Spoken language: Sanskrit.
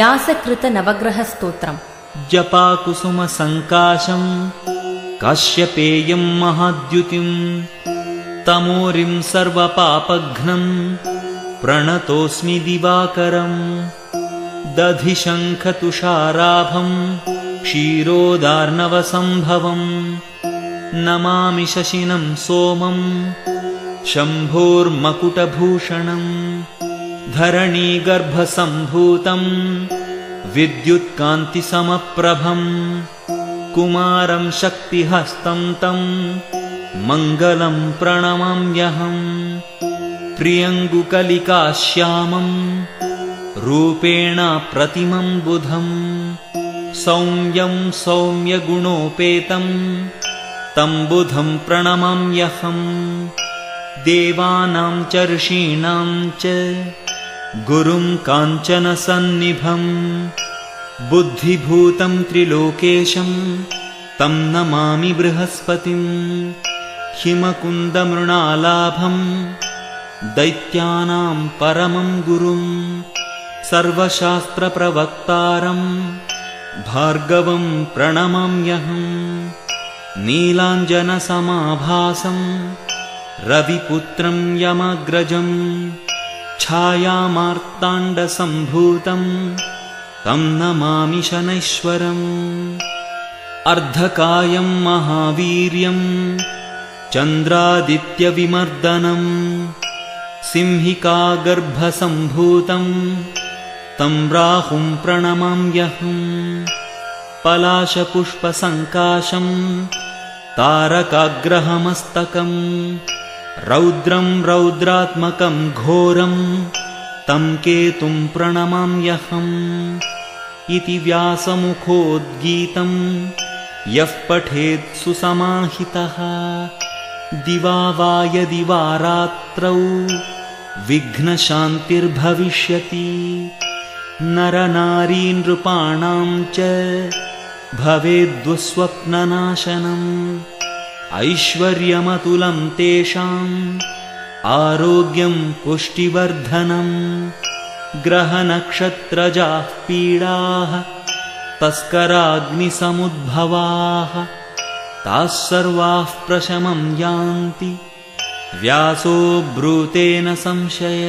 व्यासकृतनवग्रहस्तोत्रम्। जपाकुसुमसङ्काशम् काश्यपेयम् महाद्युतिम् तमोरिम् सर्वपापघ्नम् प्रणतोऽस्मि दिवाकरम् दधिशङ्खतुषाराभम् क्षीरोदार्णवसम्भवम् नमामि शशिनम् सोमम् शम्भोर्मकुटभूषणम् धरणीगर्भसम्भूतम् विद्युत्कान्तिसमप्रभम् कुमारम् शक्तिहस्तम् तम् मङ्गलम् प्रणमम्यहम् प्रियङ्गुकलिकाश्यामम् रूपेण प्रतिमम् बुधम् सौम्यम् सौम्यगुणोपेतम् तम् बुधम् प्रणमम्यहम् देवानाम् च ऋषीणाम् च गुरुम् काञ्चनसन्निभम् बुद्धिभूतम् त्रिलोकेशम् तम् नमामि बृहस्पतिम् हिमकुन्दमृणालाभम् दैत्यानाम् परमम् गुरुम् सर्वशास्त्रप्रवक्तारम् भार्गवम् प्रणमम्यहम् नीलाञ्जनसमाभासम् रविपुत्रम् यमग्रजम् छायामार्ताण्डसम्भूतम् तम् नमामि शनैश्वरम् अर्धकायम् महावीर्यम् चन्द्रादित्यविमर्दनम् सिंहिकागर्भसम्भूतम् तम् राहुम् प्रणमम्यहम् पलाशपुष्पसङ्काशम् तारकाग्रहमस्तकम् रौद्रम् रौद्रात्मकम् घोरम् तम् केतुम् प्रणमाम्यहम् इति व्यासमुखोद्गीतम् यः पठेत् सुसमाहितः। दिवा वा यदि वा रात्रौ विघ्नशान्तिर्भविष्यति। नरनारीनृपाणाम् च भवेद्दुःस्वप्ननाशनम् ऐश्वर्यमतुलम् तेषाम् आरोग्यम् पुष्टिवर्धनम् ग्रहनक्षत्रजाः पीडाः तस्कराग्निसमुद्भवाः ताः सर्वाः प्रशमम् यान्ति व्यासो ब्रूतेन संशय